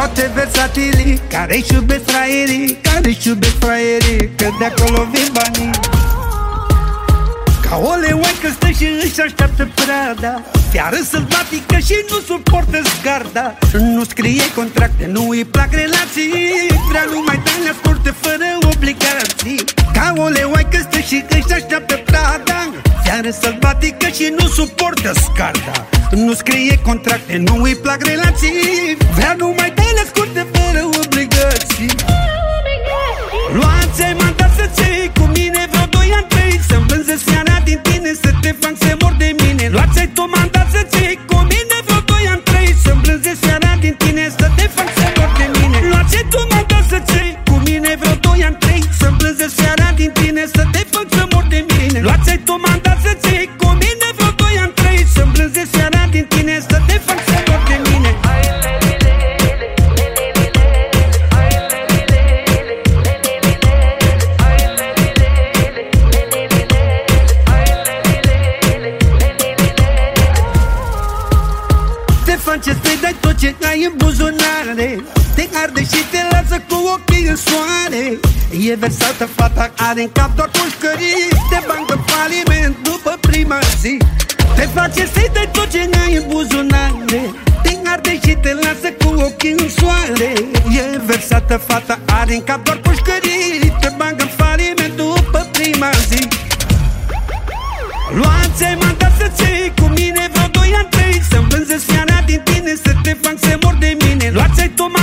toate versatilii Care-și iubesc fraierii, care-și iubesc fraierii Că de acolo vin banii. Ca o leoaică stă și își așteaptă prada Fiară sălbatică și nu suportă zgarda. Nu scrie contracte, nu îi plac relații Vrea numai taine scurte fără obligații. Ca o leoaică stă și își așteaptă prada Fiară sălbatică și nu suportă scarda Nu scrie contracte, nu îi plac relații face să dai tot ce ai în buzunare. Te arde și te lasă cu ochii în soare. E versată fata, are în cap doar pușcării Te bagă faliment după prima zi. Te face să dai tot ce ai în buzunare. Te arde și te lasă cu ochii în soare. E versată fata, are în cap doar pușcării Te bagă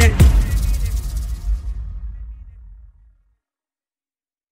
in.